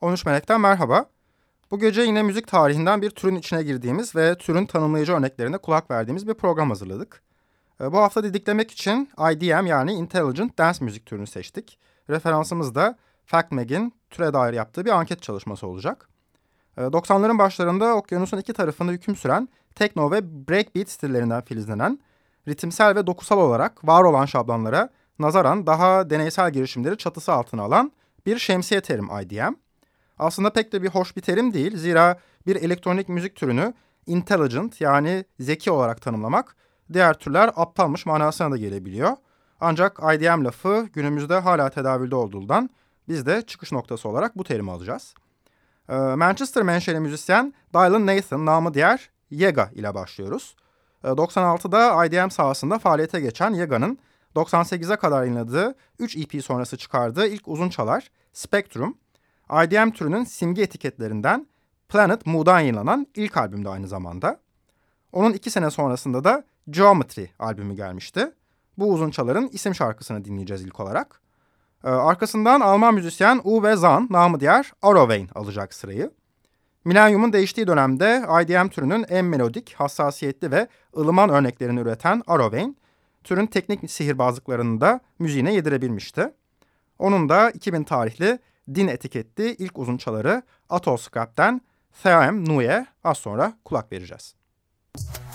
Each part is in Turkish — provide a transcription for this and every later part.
13 Melek'ten merhaba. Bu gece yine müzik tarihinden bir türün içine girdiğimiz ve türün tanımlayıcı örneklerine kulak verdiğimiz bir program hazırladık. Ee, bu hafta didiklemek için IDM yani Intelligent Dance müzik türünü seçtik. Referansımız da FactMag'in türe dair yaptığı bir anket çalışması olacak. 90'ların ee, başlarında okyanusun iki tarafında hüküm süren tekno ve breakbeat stillerinden filizlenen, ritimsel ve dokusal olarak var olan şablonlara nazaran daha deneysel girişimleri çatısı altına alan bir şemsiye terim IDM. Aslında pek de bir hoş bir terim değil. Zira bir elektronik müzik türünü intelligent yani zeki olarak tanımlamak diğer türler aptalmış manasına da gelebiliyor. Ancak IDM lafı günümüzde hala tedavülde olduğundan biz de çıkış noktası olarak bu terimi alacağız. Ee, Manchester menşeli müzisyen Dylan Nathan namı diğer Yega ile başlıyoruz. 96'da ee, IDM sahasında faaliyete geçen Yega'nın 98'e kadar yayınladığı 3 EP sonrası çıkardığı ilk uzun çalar Spectrum, IDM türünün simge etiketlerinden Planet Moo'dan yayınlanan ilk albümde aynı zamanda. Onun iki sene sonrasında da Geometry albümü gelmişti. Bu uzun çaların isim şarkısını dinleyeceğiz ilk olarak. Ee, arkasından Alman müzisyen Uwe Zahn, namı diğer Arowein alacak sırayı. Milenyumun değiştiği dönemde IDM türünün en melodik, hassasiyetli ve ılıman örneklerini üreten Arowein, türün teknik sihirbazlıklarını da müziğine yedirebilmişti. Onun da 2000 tarihli Din etiketli ilk uzun çaları Atol Scrap'ten Theaem Nuye az sonra kulak vereceğiz. Müzik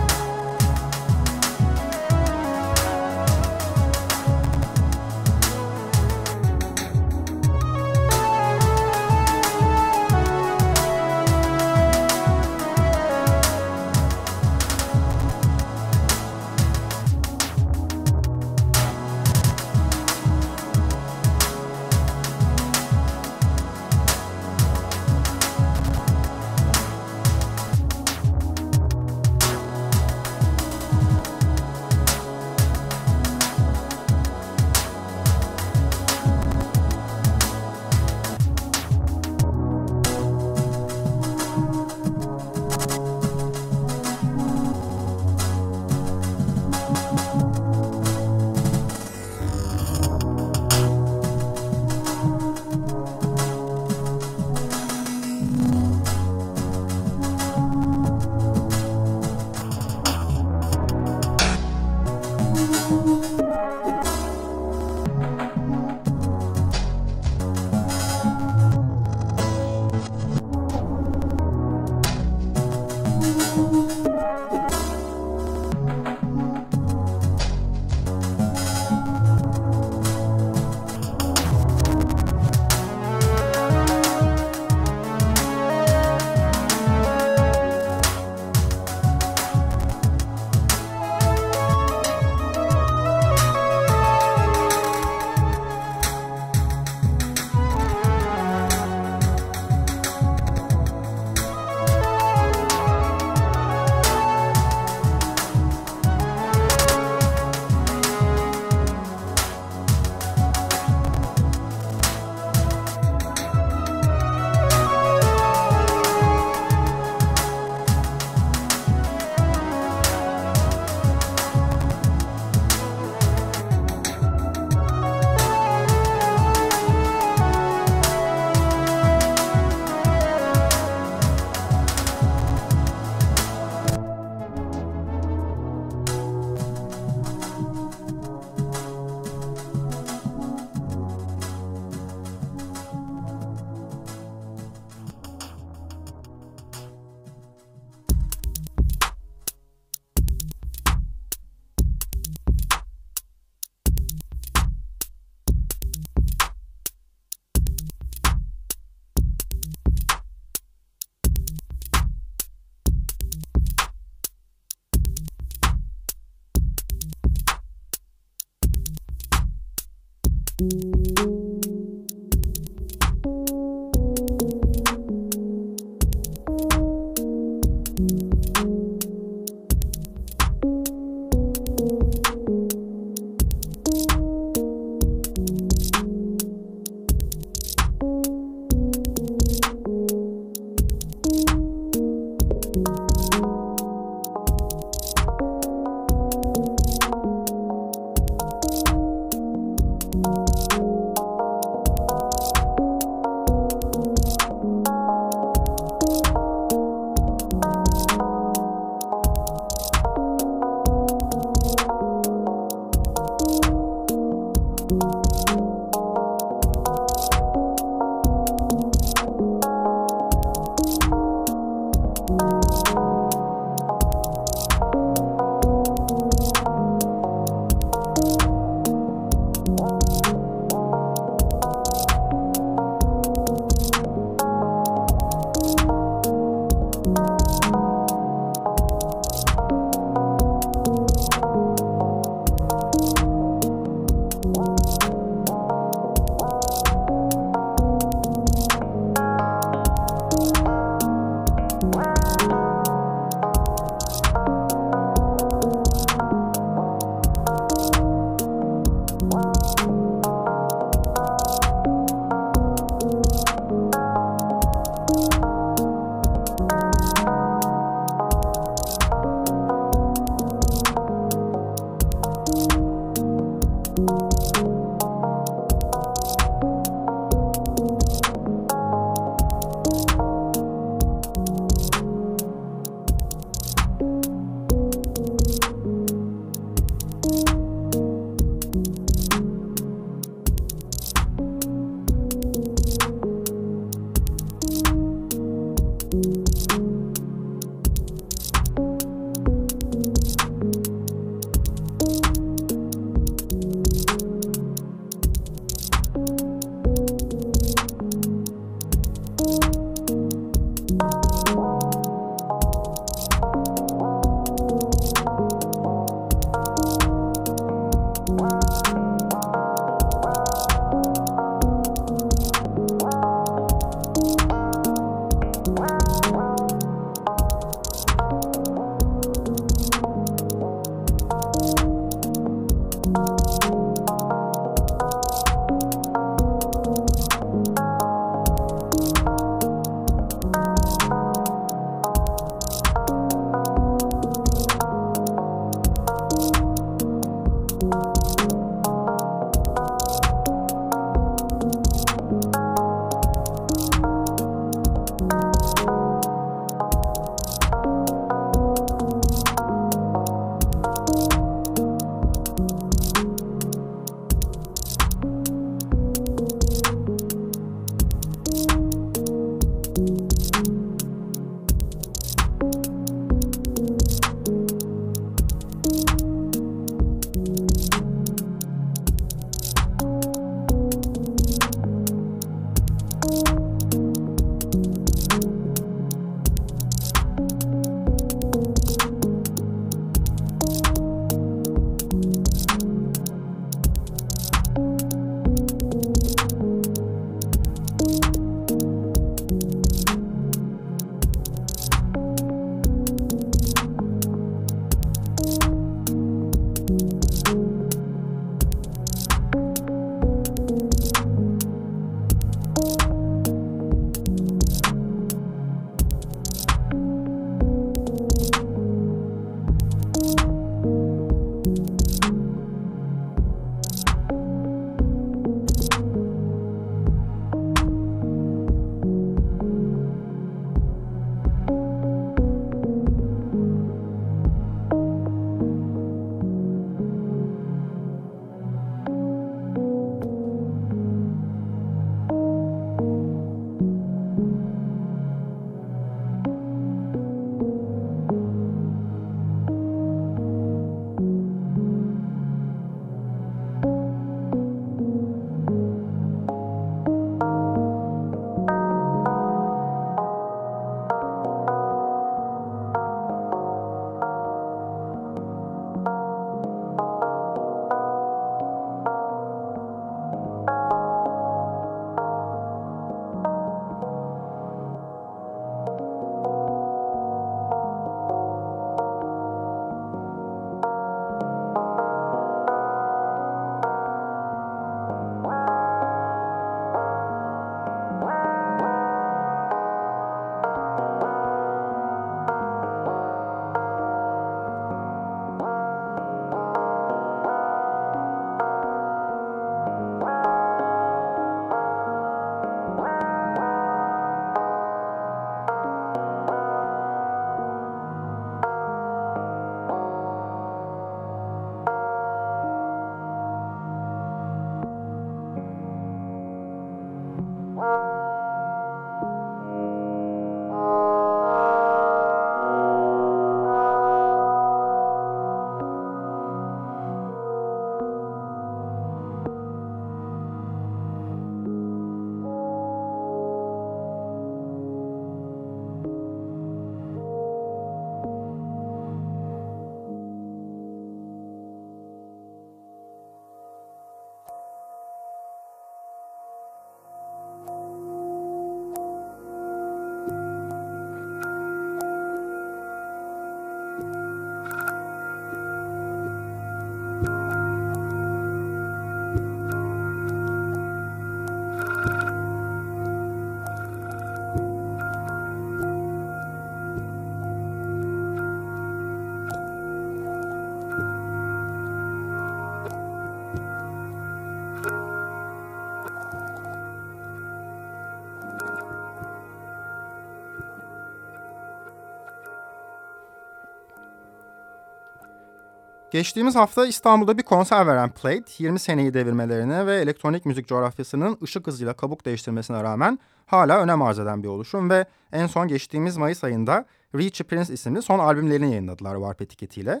Geçtiğimiz hafta İstanbul'da bir konser veren Plate, 20 seneyi devirmelerine ve elektronik müzik coğrafyasının ışık hızıyla kabuk değiştirmesine rağmen hala önem arz eden bir oluşum ve en son geçtiğimiz Mayıs ayında Richie Prince isimli son albümlerini yayınladılar Warp etiketiyle.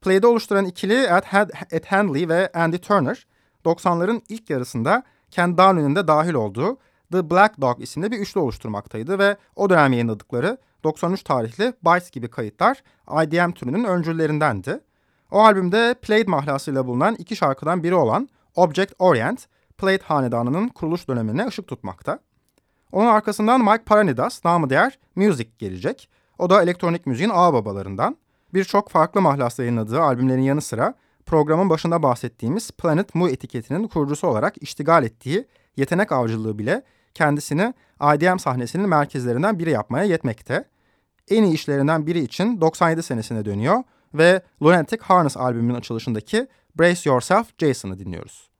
Play'de oluşturan ikili Ed, Ed Handley ve Andy Turner, 90'ların ilk yarısında Ken Downey'nin de dahil olduğu The Black Dog isimli bir üçlü oluşturmaktaydı ve o dönem yayınladıkları 93 tarihli Bites gibi kayıtlar IDM türünün öncüllerindendi. O albümde Plate mahlasıyla bulunan iki şarkıdan biri olan Object Orient, Plate hanedanının kuruluş dönemine ışık tutmakta. Onun arkasından Mike Paranidas, namı değer Music gelecek. O da elektronik müziğin ağ babalarından. Birçok farklı mahlasla yayınladığı albümlerin yanı sıra programın başında bahsettiğimiz Planet Mu etiketinin kurucusu olarak iştigal ettiği yetenek avcılığı bile kendisini IDM sahnesinin merkezlerinden biri yapmaya yetmekte. En iyi işlerinden biri için 97 senesine dönüyor ve Lunatic Harness albümünün açılışındaki Brace Yourself Jason'ı dinliyoruz.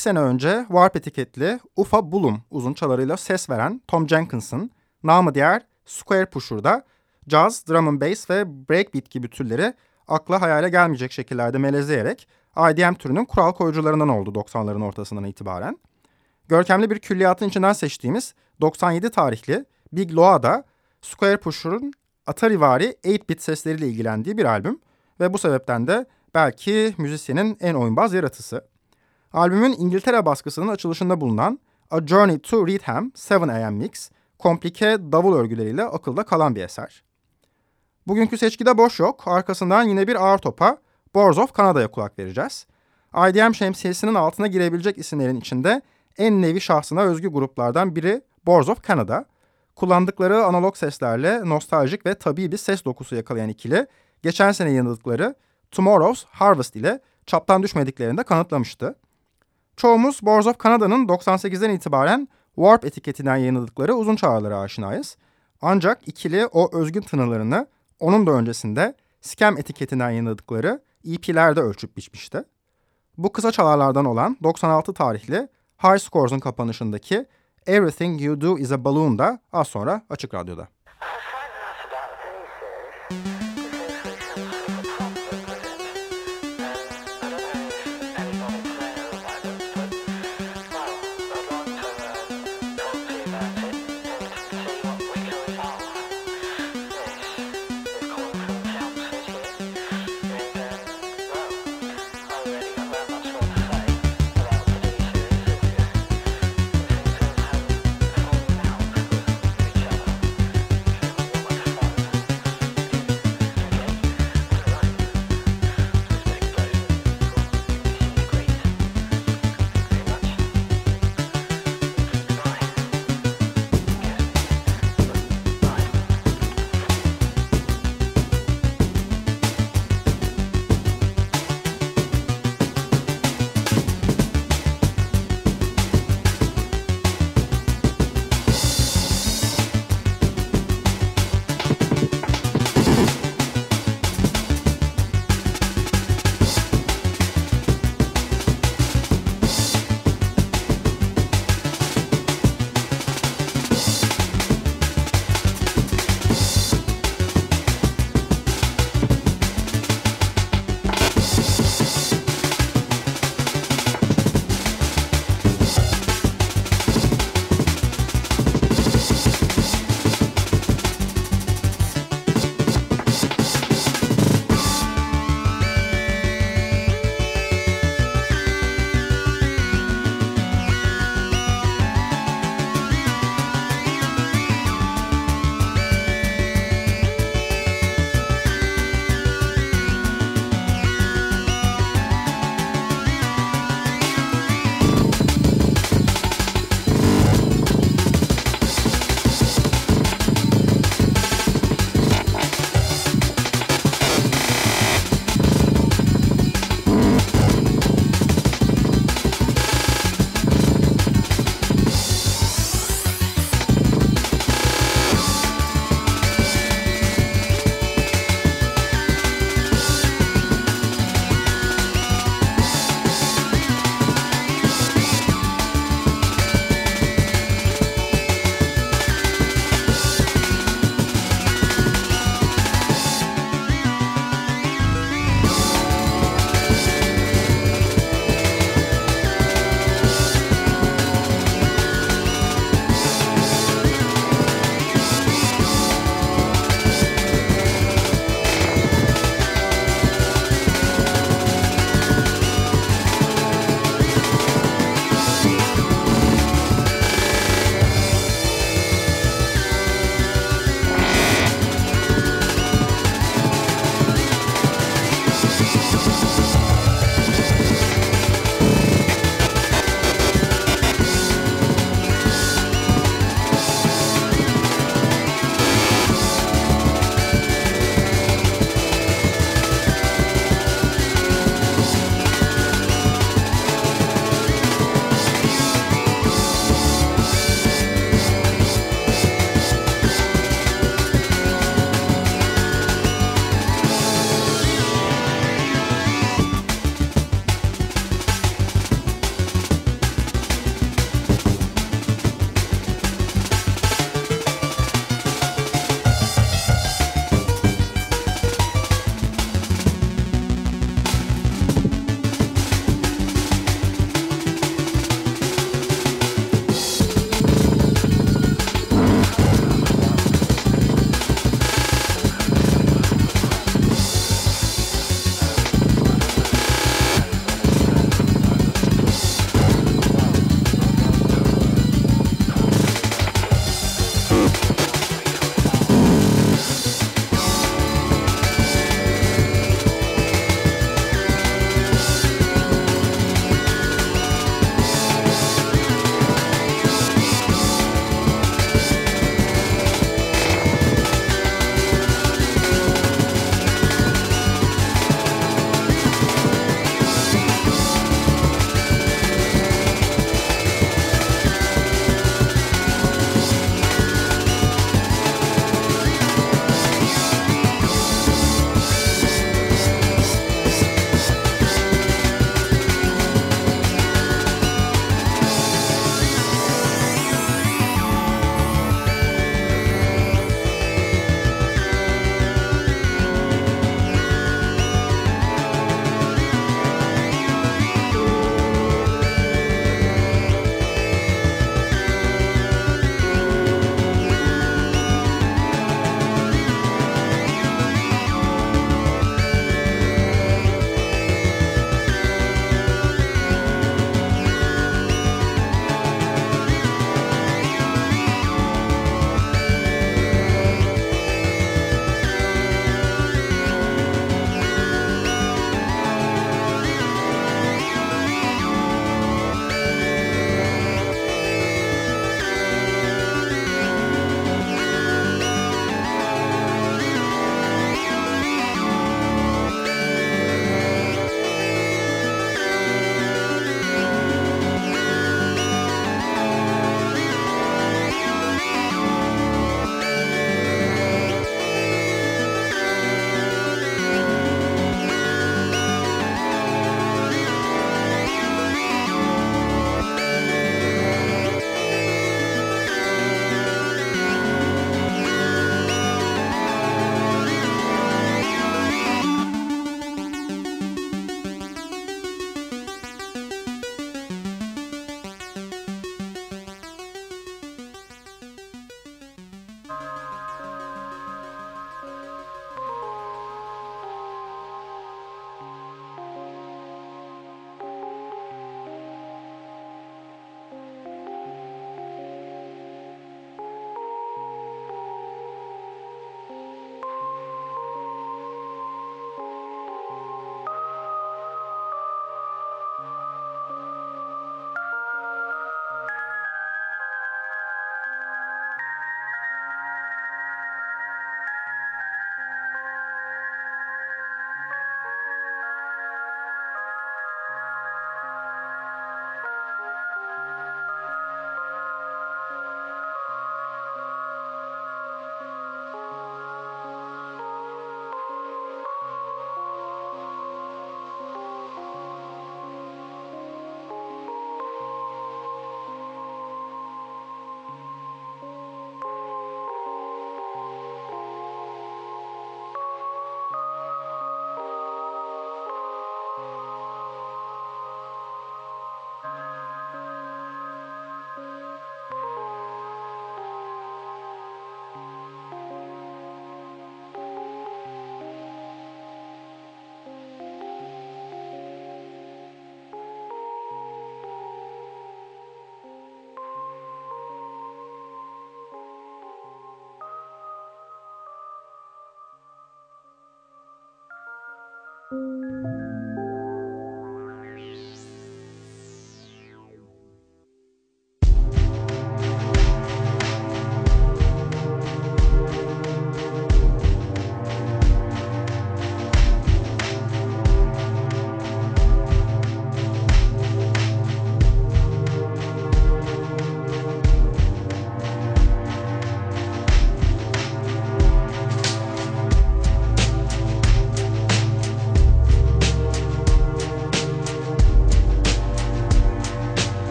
İki sene önce Warp etiketli Ufa Bulum uzun çalarıyla ses veren Tom Jenkins'ın namı diğer Square Pusher'da jazz, drum and bass ve breakbeat gibi türleri akla hayale gelmeyecek şekillerde melezleyerek IDM türünün kural koyucularından oldu 90'ların ortasından itibaren. Görkemli bir külliyatın içinden seçtiğimiz 97 tarihli Big Loa'da Square Pusher'ın Atari-vari 8-bit sesleriyle ilgilendiği bir albüm ve bu sebepten de belki müzisyenin en oyunbaz yaratısı. Albümün İngiltere baskısının açılışında bulunan A Journey to Rhythm 7am Mix, komplike davul örgüleriyle akılda kalan bir eser. Bugünkü seçkide boş yok, arkasından yine bir ağır topa Boards of Canada'ya kulak vereceğiz. IDM şemsiyesinin altına girebilecek isimlerin içinde en nevi şahsına özgü gruplardan biri Boards of Canada. Kullandıkları analog seslerle nostaljik ve tabii bir ses dokusu yakalayan ikili, geçen sene yayınladıkları Tomorrow's Harvest ile çaptan düşmediklerini de kanıtlamıştı. Çoğumuz Boards of Canada'nın 98'den itibaren Warp etiketinden yayınladıkları uzun çağrılara aşinayız. Ancak ikili o özgün tınılarını onun da öncesinde Scam etiketinden yayınladıkları EP'lerde ölçüp biçmişti. Bu kısa çalarlardan olan 96 tarihli High Scores'un kapanışındaki Everything You Do Is A Balloon da az sonra Açık Radyo'da. Música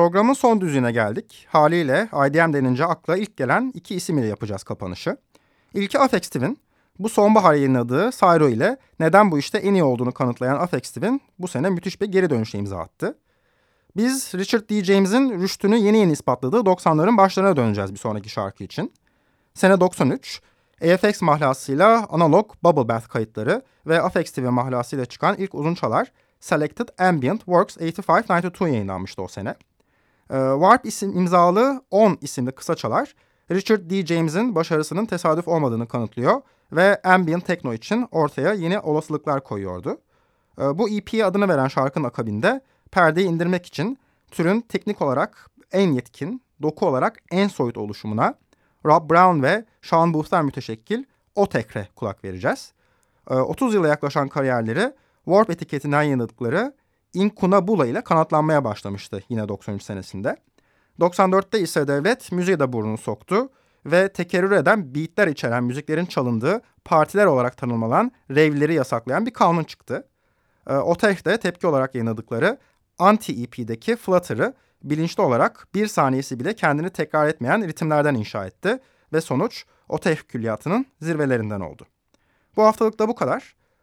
Programın son düzüne geldik. Haliyle IDM denince akla ilk gelen iki isim ile yapacağız kapanışı. İlki Afex Twin. Bu sonbahar yayınladığı Sayro ile neden bu işte en iyi olduğunu kanıtlayan Afex Twin bu sene müthiş bir geri dönüşe imza attı. Biz Richard D. James'in rüştünü yeni yeni ispatladığı 90'ların başlarına döneceğiz bir sonraki şarkı için. Sene 93, AFX mahlasıyla analog Bubble Bath kayıtları ve Afex TV mahlasıyla çıkan ilk uzun çalar Selected Ambient Works 8592 yayınlanmıştı o sene. Warp isim imzalı 10 isimli kısa çalar Richard D. James'in başarısının tesadüf olmadığını kanıtlıyor ve ambient techno için ortaya yeni olasılıklar koyuyordu. Ee, bu EP'ye adını veren şarkının akabinde perdeyi indirmek için türün teknik olarak en yetkin, doku olarak en soyut oluşumuna Rob Brown ve Sean Booth'tan müteşekkil o tekre kulak vereceğiz. 30 ee, yıla yaklaşan kariyerleri Warp etiketinden yayınladıkları Inkunabula ile kanatlanmaya başlamıştı yine 93 senesinde. 94'te ise devlet müziğe de burnunu soktu ve tekerrür eden beatler içeren müziklerin çalındığı partiler olarak tanımlanan rave'leri yasaklayan bir kanun çıktı. E, Otech tepki olarak yayınladıkları Anti-EP'deki Flutter'ı bilinçli olarak bir saniyesi bile kendini tekrar etmeyen ritimlerden inşa etti ve sonuç Otech külliyatının zirvelerinden oldu. Bu haftalık da bu kadar.